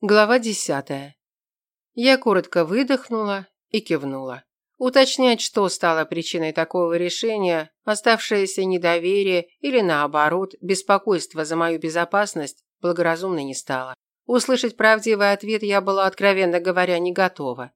Глава десятая. Я коротко выдохнула и кивнула. Уточнять, что стало причиной такого решения, оставшееся недоверие или, наоборот, беспокойство за мою безопасность, благоразумно не стало. Услышать правдивый ответ я была, откровенно говоря, не готова.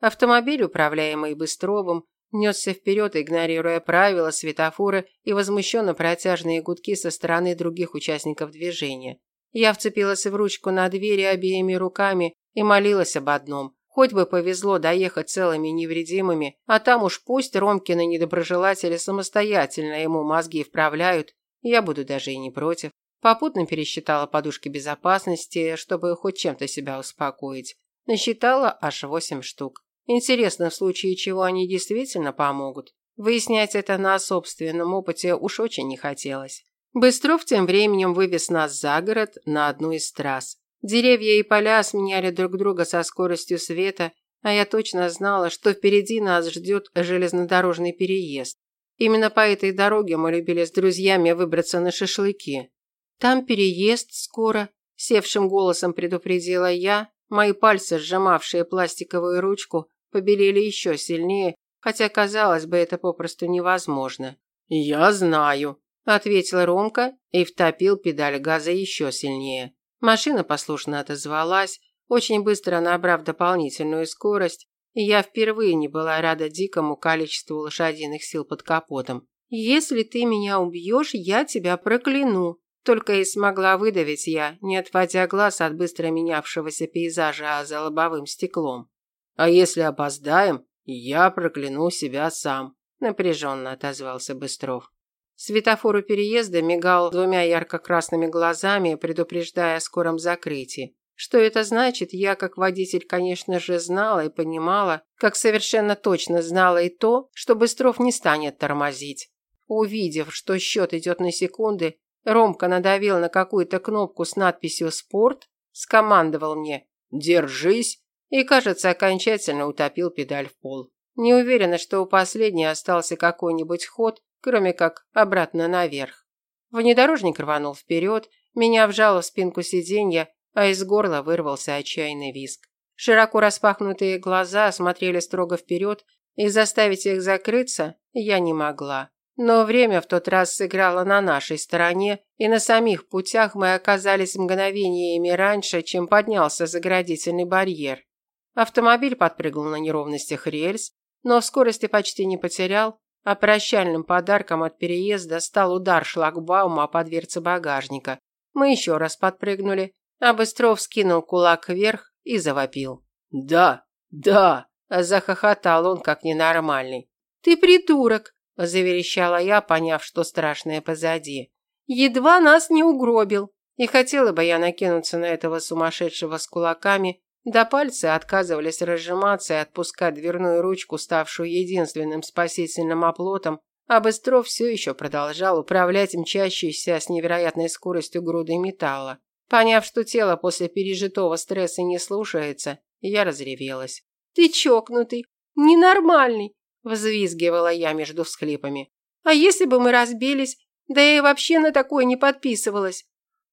Автомобиль, управляемый Быстровым, несся вперед, игнорируя правила, светофоры и возмущенно протяжные гудки со стороны других участников движения. Я вцепилась в ручку на двери обеими руками и молилась об одном. Хоть бы повезло доехать целыми невредимыми, а там уж пусть Ромкины недоброжелатели самостоятельно ему мозги вправляют, я буду даже и не против. Попутно пересчитала подушки безопасности, чтобы хоть чем-то себя успокоить. Насчитала аж восемь штук. Интересно, в случае чего они действительно помогут. Выяснять это на собственном опыте уж очень не хотелось. Быстров тем временем вывез нас за город на одну из трасс. Деревья и поля сменяли друг друга со скоростью света, а я точно знала, что впереди нас ждет железнодорожный переезд. Именно по этой дороге мы любили с друзьями выбраться на шашлыки. «Там переезд скоро», – севшим голосом предупредила я. Мои пальцы, сжимавшие пластиковую ручку, побелели еще сильнее, хотя, казалось бы, это попросту невозможно. «Я знаю», ответил Ромка и втопил педаль газа еще сильнее. Машина послушно отозвалась, очень быстро набрав дополнительную скорость, и я впервые не была рада дикому количеству лошадиных сил под капотом. «Если ты меня убьешь, я тебя прокляну», только и смогла выдавить я, не отводя глаз от быстро менявшегося пейзажа за лобовым стеклом. «А если опоздаем, я прокляну себя сам», напряженно отозвался Быстров. Светофор у переезда мигал двумя ярко-красными глазами, предупреждая о скором закрытии. Что это значит, я как водитель, конечно же, знала и понимала, как совершенно точно знала и то, что Быстров не станет тормозить. Увидев, что счет идет на секунды, Ромка надавил на какую-то кнопку с надписью «Спорт», скомандовал мне «Держись» и, кажется, окончательно утопил педаль в пол. Не уверена, что у последней остался какой-нибудь ход, кроме как обратно наверх. Внедорожник рванул вперед, меня вжало в спинку сиденья, а из горла вырвался отчаянный визг. Широко распахнутые глаза смотрели строго вперед, и заставить их закрыться я не могла. Но время в тот раз сыграло на нашей стороне, и на самих путях мы оказались мгновениями раньше, чем поднялся заградительный барьер. Автомобиль подпрыгнул на неровностях рельс, но скорости почти не потерял, а прощальным подарком от переезда стал удар шлагбаума по дверце багажника. Мы еще раз подпрыгнули, а Быстров скинул кулак вверх и завопил. «Да, да!» – захохотал он как ненормальный. «Ты придурок!» – заверещала я, поняв, что страшное позади. «Едва нас не угробил!» И хотела бы я накинуться на этого сумасшедшего с кулаками, до пальцы отказывались разжиматься и отпускать дверную ручку, ставшую единственным спасительным оплотом, а Быстров все еще продолжал управлять мчащейся с невероятной скоростью грудой металла. Поняв, что тело после пережитого стресса не слушается, я разревелась. «Ты чокнутый, ненормальный!» – взвизгивала я между всхлипами. «А если бы мы разбились? Да я и вообще на такое не подписывалась!»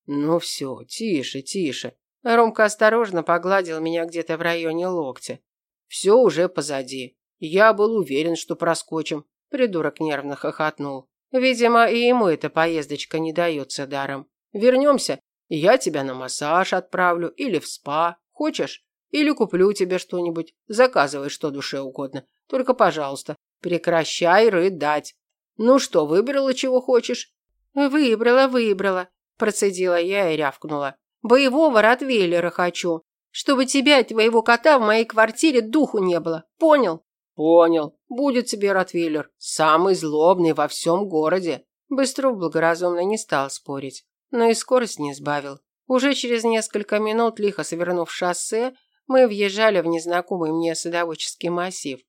«Ну все, тише, тише!» Ромка осторожно погладил меня где-то в районе локтя. Все уже позади. Я был уверен, что проскочим. Придурок нервно хохотнул. Видимо, и ему эта поездочка не дается даром. Вернемся, я тебя на массаж отправлю или в спа. Хочешь? Или куплю тебе что-нибудь. Заказывай, что душе угодно. Только, пожалуйста, прекращай рыдать. Ну что, выбрала, чего хочешь? Выбрала, выбрала, процедила я и рявкнула. Боевого ротвейлера хочу. Чтобы тебя и твоего кота в моей квартире духу не было. Понял? Понял. Будет тебе ротвейлер. Самый злобный во всем городе. Быстров благоразумно не стал спорить, но и скорость не сбавил. Уже через несколько минут, лихо свернув шоссе, мы въезжали в незнакомый мне садоводческий массив.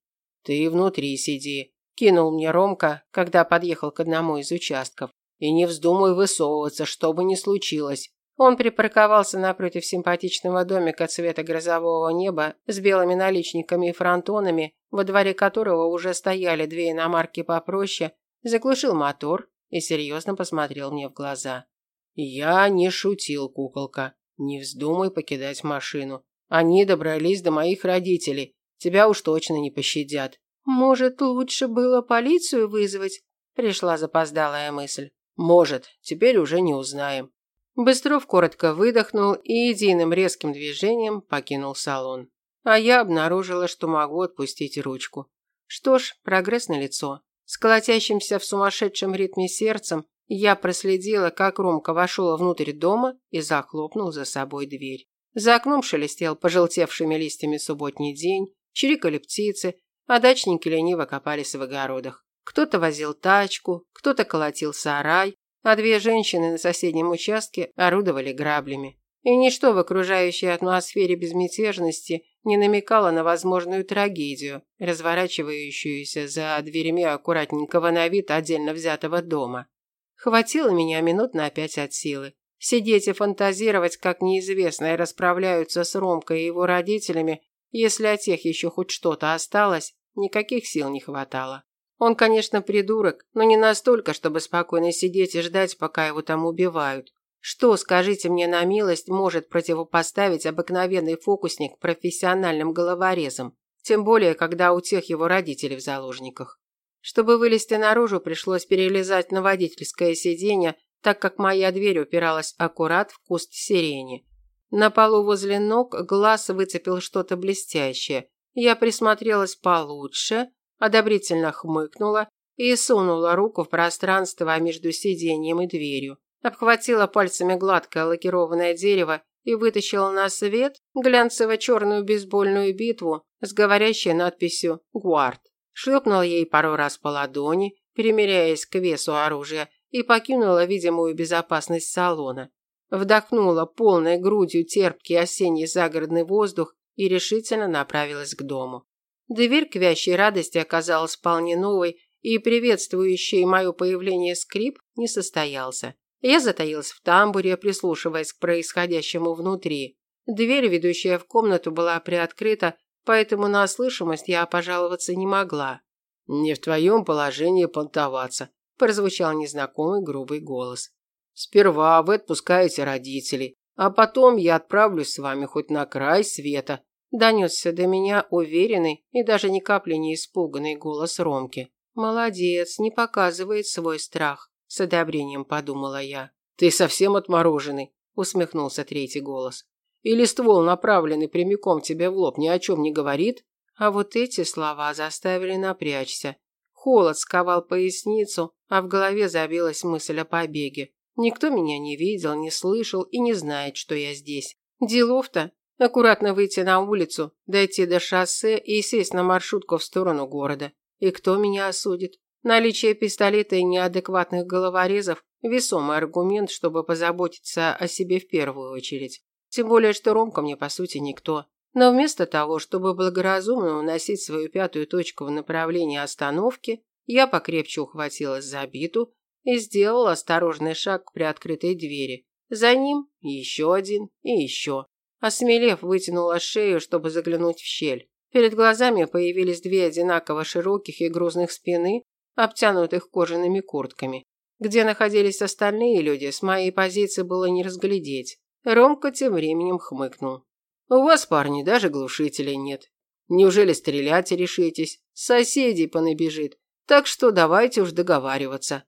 «Ты внутри сиди», – кинул мне Ромка, когда подъехал к одному из участков. «И не вздумай высовываться, что бы ни случилось. Он припарковался напротив симпатичного домика цвета грозового неба с белыми наличниками и фронтонами, во дворе которого уже стояли две иномарки попроще, заглушил мотор и серьезно посмотрел мне в глаза. «Я не шутил, куколка. Не вздумай покидать машину. Они добрались до моих родителей. Тебя уж точно не пощадят. Может, лучше было полицию вызвать? Пришла запоздалая мысль. Может, теперь уже не узнаем. Быстров коротко выдохнул и единым резким движением покинул салон. А я обнаружила, что могу отпустить ручку. Что ж, прогресс налицо. С колотящимся в сумасшедшем ритме сердцем я проследила, как Ромка вошел внутрь дома и захлопнул за собой дверь. За окном шелестел пожелтевшими листьями субботний день, чирикали птицы, а дачники лениво копались в огородах. Кто-то возил тачку, кто-то колотил сарай, а две женщины на соседнем участке орудовали граблями. И ничто в окружающей атмосфере безмятежности не намекало на возможную трагедию, разворачивающуюся за дверями аккуратненького на вид отдельно взятого дома. Хватило меня минут на пять от силы. Сидеть и фантазировать, как неизвестные расправляются с Ромкой и его родителями, если от тех еще хоть что-то осталось, никаких сил не хватало. Он, конечно, придурок, но не настолько, чтобы спокойно сидеть и ждать, пока его там убивают. Что, скажите мне на милость, может противопоставить обыкновенный фокусник профессиональным головорезам? Тем более, когда у тех его родители в заложниках. Чтобы вылезти наружу, пришлось перелезать на водительское сиденье, так как моя дверь упиралась аккурат в куст сирени. На полу возле ног глаз выцепил что-то блестящее. Я присмотрелась получше, одобрительно хмыкнула и сунула руку в пространство между сиденьем и дверью обхватила пальцами гладкое лакированное дерево и вытащила на свет глянцево-черную бейсбольную битву с говорящей надписью «Гуард». Шлепнула ей пару раз по ладони, примеряясь к весу оружия, и покинула видимую безопасность салона. Вдохнула полной грудью терпкий осенний загородный воздух и решительно направилась к дому. Дверь к вящей радости оказалась вполне новой, и приветствующий мое появление скрип не состоялся. Я затаилась в тамбуре, прислушиваясь к происходящему внутри. Дверь, ведущая в комнату, была приоткрыта, поэтому на слышимость я пожаловаться не могла. «Не в твоем положении понтоваться», – прозвучал незнакомый грубый голос. «Сперва вы отпускаете родителей, а потом я отправлюсь с вами хоть на край света», – донесся до меня уверенный и даже ни капли не испуганный голос Ромки. «Молодец, не показывает свой страх. С одобрением подумала я. Ты совсем отмороженный, усмехнулся третий голос. Или ствол, направленный прямиком тебе в лоб, ни о чем не говорит? А вот эти слова заставили напрячься. Холод сковал поясницу, а в голове забилась мысль о побеге. Никто меня не видел, не слышал и не знает, что я здесь. Делов-то аккуратно выйти на улицу, дойти до шоссе и сесть на маршрутку в сторону города. И кто меня осудит? Наличие пистолета и неадекватных головорезов – весомый аргумент, чтобы позаботиться о себе в первую очередь. Тем более, что Ромка мне, по сути, никто. Но вместо того, чтобы благоразумно уносить свою пятую точку в направлении остановки, я покрепче ухватилась за биту и сделала осторожный шаг к приоткрытой двери. За ним еще один и еще. Осмелев, вытянула шею, чтобы заглянуть в щель. Перед глазами появились две одинаково широких и грузных спины, обтянутых кожаными куртками. Где находились остальные люди, с моей позиции было не разглядеть. Ромка тем временем хмыкнул. «У вас, парни, даже глушителей нет. Неужели стрелять решитесь? Соседей понабежит. Так что давайте уж договариваться».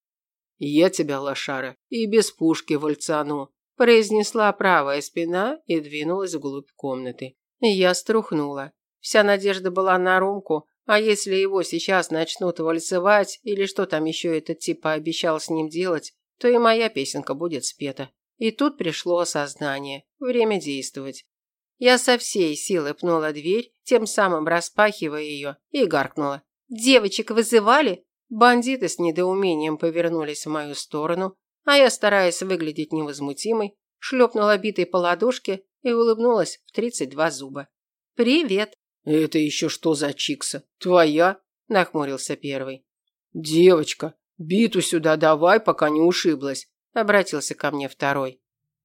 «Я тебя, лошара, и без пушки вальцану», произнесла правая спина и двинулась вглубь комнаты. Я струхнула. Вся надежда была на Ромку, а если его сейчас начнут вальсовать или что там еще этот тип пообещал с ним делать, то и моя песенка будет спета. И тут пришло осознание. Время действовать. Я со всей силы пнула дверь, тем самым распахивая ее, и гаркнула. «Девочек вызывали?» Бандиты с недоумением повернулись в мою сторону, а я, стараясь выглядеть невозмутимой, шлепнула битой по ладошке и улыбнулась в тридцать два зуба. «Привет!» «Это еще что за чикса? Твоя?» – нахмурился первый. «Девочка, биту сюда давай, пока не ушиблась», – обратился ко мне второй.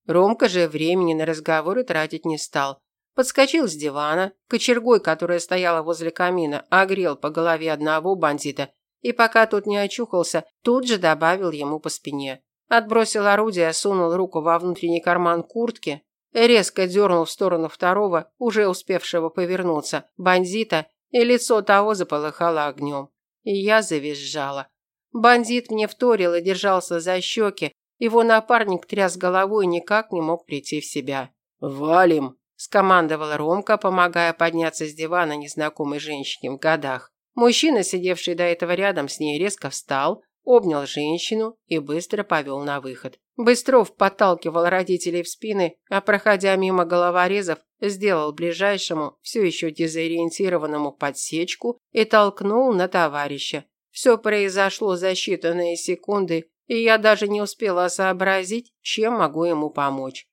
Ромка же времени на разговоры тратить не стал. Подскочил с дивана, кочергой, которая стояла возле камина, огрел по голове одного бандита и пока тот не очухался, тут же добавил ему по спине. Отбросил орудие, сунул руку во внутренний карман куртки резко дернул в сторону второго, уже успевшего повернуться, бандита, и лицо того заполыхало огнем. И я завизжала. Бандит мне вторил и держался за щеки, его напарник тряс головой и никак не мог прийти в себя. «Валим!» – скомандовал Ромка, помогая подняться с дивана незнакомой женщине в годах. Мужчина, сидевший до этого рядом с ней, резко встал, обнял женщину и быстро повел на выход. Быстров подталкивал родителей в спины, а проходя мимо головорезов, сделал ближайшему, все еще дезориентированному подсечку и толкнул на товарища. Все произошло за считанные секунды, и я даже не успела сообразить, чем могу ему помочь.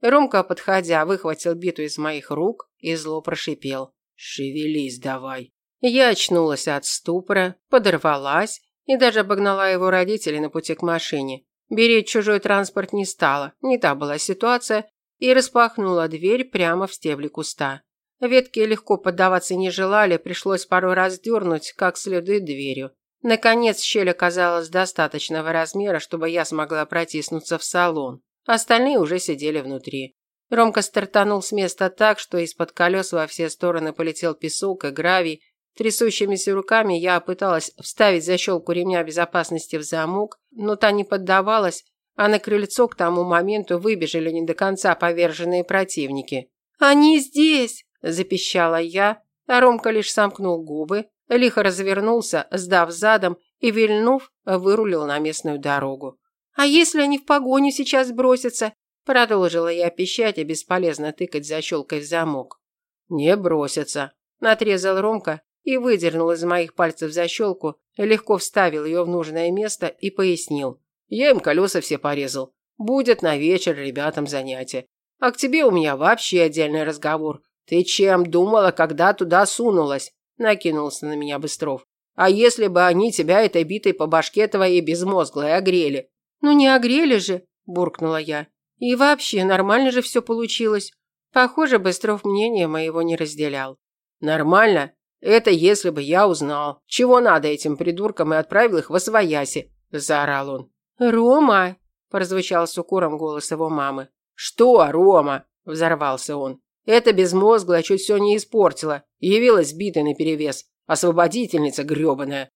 Ромка, подходя, выхватил биту из моих рук и зло прошипел. «Шевелись давай». Я очнулась от ступора, подорвалась и даже обогнала его родителей на пути к машине. Беречь чужой транспорт не стала, не та была ситуация, и распахнула дверь прямо в стебли куста. Ветки легко поддаваться не желали, пришлось пару раз дернуть, как следует дверью. Наконец, щель оказалась достаточного размера, чтобы я смогла протиснуться в салон. Остальные уже сидели внутри. Ромка стартанул с места так, что из-под колес во все стороны полетел песок и гравий, Трясущимися руками я пыталась вставить защелку ремня безопасности в замок, но та не поддавалась, а на крыльцо к тому моменту выбежали не до конца поверженные противники. «Они здесь!» – запищала я, а Ромка лишь сомкнул губы, лихо развернулся, сдав задом и, вильнув, вырулил на местную дорогу. «А если они в погоню сейчас бросятся?» – продолжила я пищать и бесполезно тыкать защелкой в замок. «Не бросятся», – отрезал Ромка и выдернул из моих пальцев защелку, легко вставил ее в нужное место и пояснил. Я им колеса все порезал. Будет на вечер ребятам занятие. А к тебе у меня вообще отдельный разговор. Ты чем думала, когда туда сунулась? Накинулся на меня Быстров. А если бы они тебя этой битой по башке твоей безмозглой огрели? Ну не огрели же, буркнула я. И вообще, нормально же все получилось. Похоже, Быстров мнение моего не разделял. Нормально? Это если бы я узнал, чего надо этим придуркам и отправил их в освояси, заорал он. Рома, прозвучал с укором голос его мамы. Что, Рома? взорвался он. Это безмозглая чуть все не испортила. Явилась битой наперевес. Освободительница грёбаная.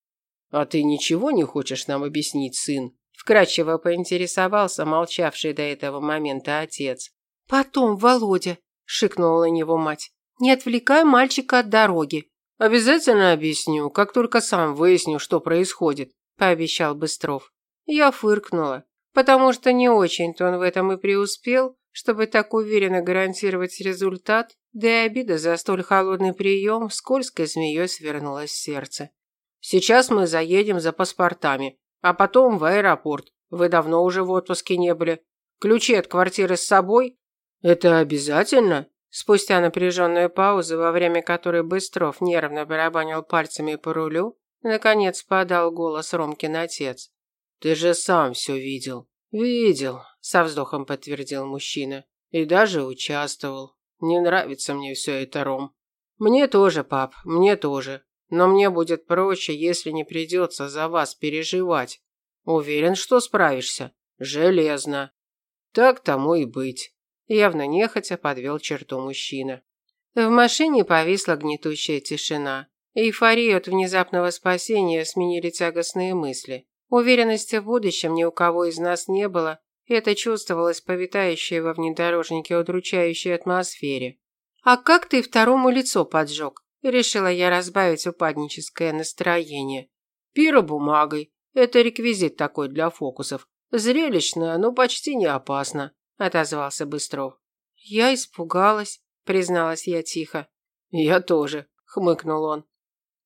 А ты ничего не хочешь нам объяснить, сын? Вкратчиво поинтересовался молчавший до этого момента отец. Потом, Володя, шикнула на него мать. Не отвлекай мальчика от дороги. «Обязательно объясню, как только сам выясню, что происходит», – пообещал Быстров. Я фыркнула, потому что не очень-то он в этом и преуспел, чтобы так уверенно гарантировать результат, да и обида за столь холодный прием скользкой змеей свернулась сердце. «Сейчас мы заедем за паспортами, а потом в аэропорт. Вы давно уже в отпуске не были. Ключи от квартиры с собой?» «Это обязательно?» Спустя напряженную паузу, во время которой Быстров нервно барабанил пальцами по рулю, наконец подал голос Ромкин отец. «Ты же сам все видел». «Видел», – со вздохом подтвердил мужчина. «И даже участвовал. Не нравится мне все это, Ром». «Мне тоже, пап, мне тоже. Но мне будет проще, если не придется за вас переживать. Уверен, что справишься. Железно». «Так тому и быть». Явно нехотя подвел черту мужчина. В машине повисла гнетущая тишина. Эйфорию от внезапного спасения сменили тягостные мысли. Уверенности в будущем ни у кого из нас не было, это чувствовалось по витающей во внедорожнике удручающей атмосфере. «А как ты второму лицо поджег?» Решила я разбавить упадническое настроение. «Пиробумагой. Это реквизит такой для фокусов. Зрелищно, но почти не опасно отозвался Быстров. Я испугалась, призналась я тихо. Я тоже, хмыкнул он.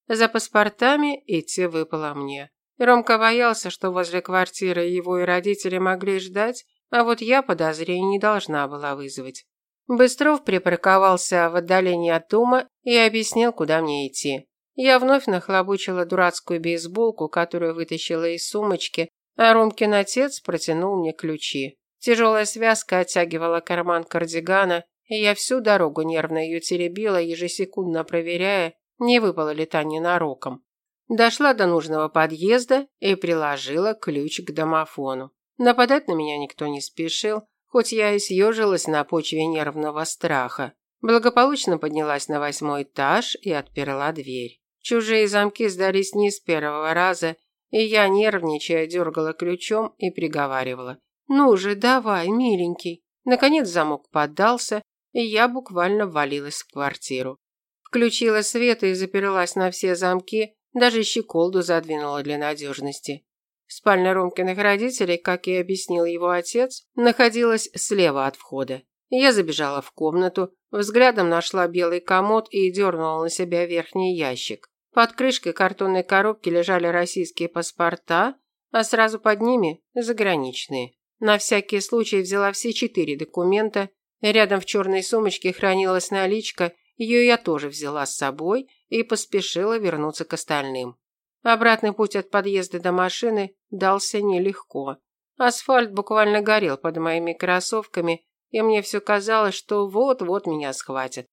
За паспортами идти выпало мне. Ромка боялся, что возле квартиры его и родители могли ждать, а вот я подозрений не должна была вызвать. Быстров припарковался в отдалении от дома и объяснил, куда мне идти. Я вновь нахлобучила дурацкую бейсболку, которую вытащила из сумочки, а Ромкин отец протянул мне ключи. Тяжелая связка оттягивала карман кардигана, и я всю дорогу нервно ее теребила, ежесекундно проверяя, не выпала ли та ненароком. Дошла до нужного подъезда и приложила ключ к домофону. Нападать на меня никто не спешил, хоть я и съежилась на почве нервного страха. Благополучно поднялась на восьмой этаж и отперла дверь. Чужие замки сдались не с первого раза, и я, нервничая, дергала ключом и приговаривала. «Ну же, давай, миленький». Наконец замок поддался, и я буквально ввалилась в квартиру. Включила свет и заперлась на все замки, даже щеколду задвинула для надежности. Спальня Ромкиных родителей, как и объяснил его отец, находилась слева от входа. Я забежала в комнату, взглядом нашла белый комод и дернула на себя верхний ящик. Под крышкой картонной коробки лежали российские паспорта, а сразу под ними – заграничные. На всякий случай взяла все четыре документа. Рядом в черной сумочке хранилась наличка, ее я тоже взяла с собой и поспешила вернуться к остальным. Обратный путь от подъезда до машины дался нелегко. Асфальт буквально горел под моими кроссовками, и мне все казалось, что вот-вот меня схватят.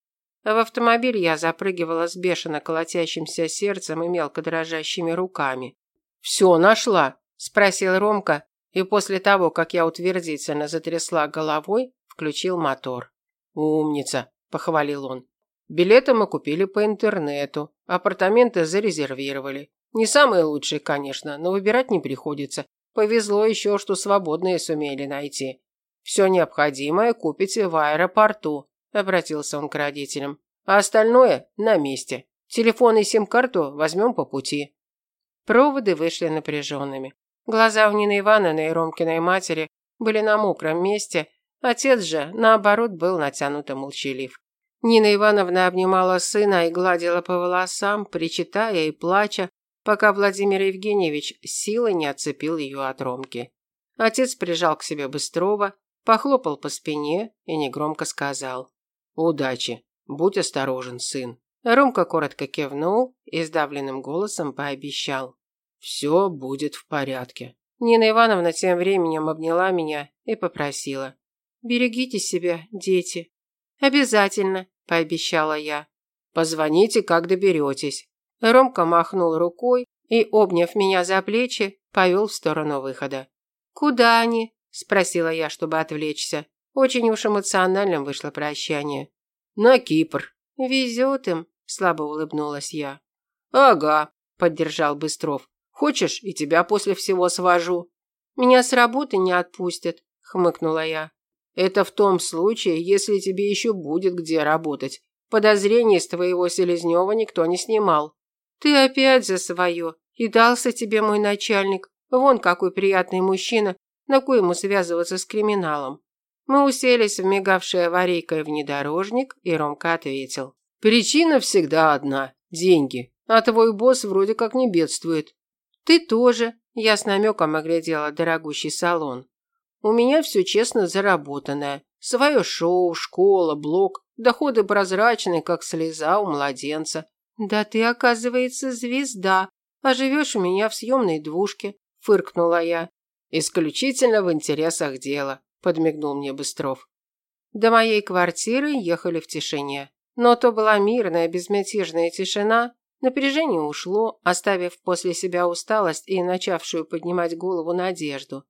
В автомобиль я запрыгивала с бешено колотящимся сердцем и мелко дрожащими руками. «Все, нашла?» – спросил Ромка, и после того, как я утвердительно затрясла головой, включил мотор. «Умница!» – похвалил он. «Билеты мы купили по интернету, апартаменты зарезервировали. Не самые лучшие, конечно, но выбирать не приходится. Повезло еще, что свободные сумели найти. Все необходимое купите в аэропорту, обратился он к родителям. А остальное на месте. Телефон и сим-карту возьмем по пути. Проводы вышли напряженными. Глаза у Нины Ивановны и Ромкиной матери были на мокром месте, отец же, наоборот, был натянуто молчалив. Нина Ивановна обнимала сына и гладила по волосам, причитая и плача, пока Владимир Евгеньевич силой не отцепил ее от Ромки. Отец прижал к себе Быстрова, похлопал по спине и негромко сказал «Удачи, будь осторожен, сын». Ромка коротко кивнул и сдавленным голосом пообещал «Все будет в порядке». Нина Ивановна тем временем обняла меня и попросила «Берегите себя, дети». «Обязательно», – пообещала я. «Позвоните, как доберетесь». Ромка махнул рукой и, обняв меня за плечи, повел в сторону выхода. «Куда они?» – спросила я, чтобы отвлечься. Очень уж эмоциональным вышло прощание. «На Кипр». «Везет им», – слабо улыбнулась я. «Ага», – поддержал Быстров. «Хочешь, и тебя после всего свожу?» «Меня с работы не отпустят», – хмыкнула я. «Это в том случае, если тебе еще будет где работать. Подозрений с твоего Селезнева никто не снимал. Ты опять за свое. И дался тебе мой начальник. Вон какой приятный мужчина. На кой ему связываться с криминалом? Мы уселись в мигавший аварийкой внедорожник, и Ромка ответил. Причина всегда одна – деньги. А твой босс вроде как не бедствует. Ты тоже. Я с намеком оглядела дорогущий салон. У меня все честно заработанное. Свое шоу, школа, блог. Доходы прозрачные, как слеза у младенца. «Да ты, оказывается, звезда, а живешь у меня в съемной двушке», – фыркнула я. «Исключительно в интересах дела», – подмигнул мне Быстров. До моей квартиры ехали в тишине. Но то была мирная, безмятежная тишина. Напряжение ушло, оставив после себя усталость и начавшую поднимать голову надежду.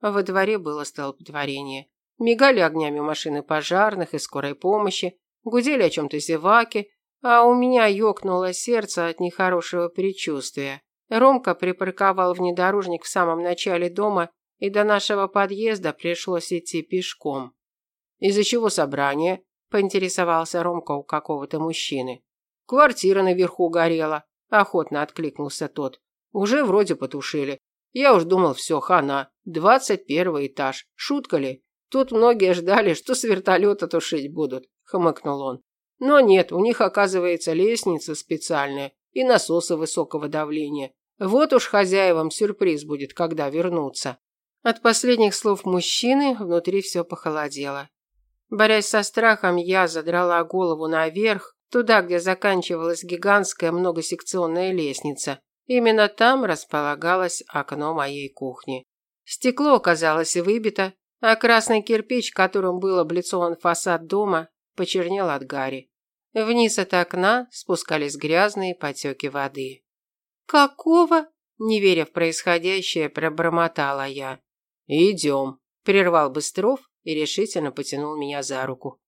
Во дворе было столпотворение. Мигали огнями машины пожарных и скорой помощи, гудели о чем-то зеваки, а у меня ёкнуло сердце от нехорошего предчувствия. Ромка припарковал внедорожник в самом начале дома, и до нашего подъезда пришлось идти пешком. «Из-за чего собрание?» – поинтересовался Ромка у какого-то мужчины. «Квартира наверху горела», – охотно откликнулся тот. «Уже вроде потушили. Я уж думал, все, хана. Двадцать первый этаж. Шутка ли? Тут многие ждали, что с вертолета тушить будут», – хмыкнул он. Но нет, у них оказывается лестница специальная и насосы высокого давления. Вот уж хозяевам сюрприз будет, когда вернутся. От последних слов мужчины внутри все похолодело. Борясь со страхом, я задрала голову наверх, туда, где заканчивалась гигантская многосекционная лестница. Именно там располагалось окно моей кухни. Стекло оказалось выбито, а красный кирпич, которым был облицован фасад дома, почернел от гари. Вниз от окна спускались грязные потеки воды. «Какого?» – не веря в происходящее, пробормотала я. «Идем», – прервал Быстров и решительно потянул меня за руку.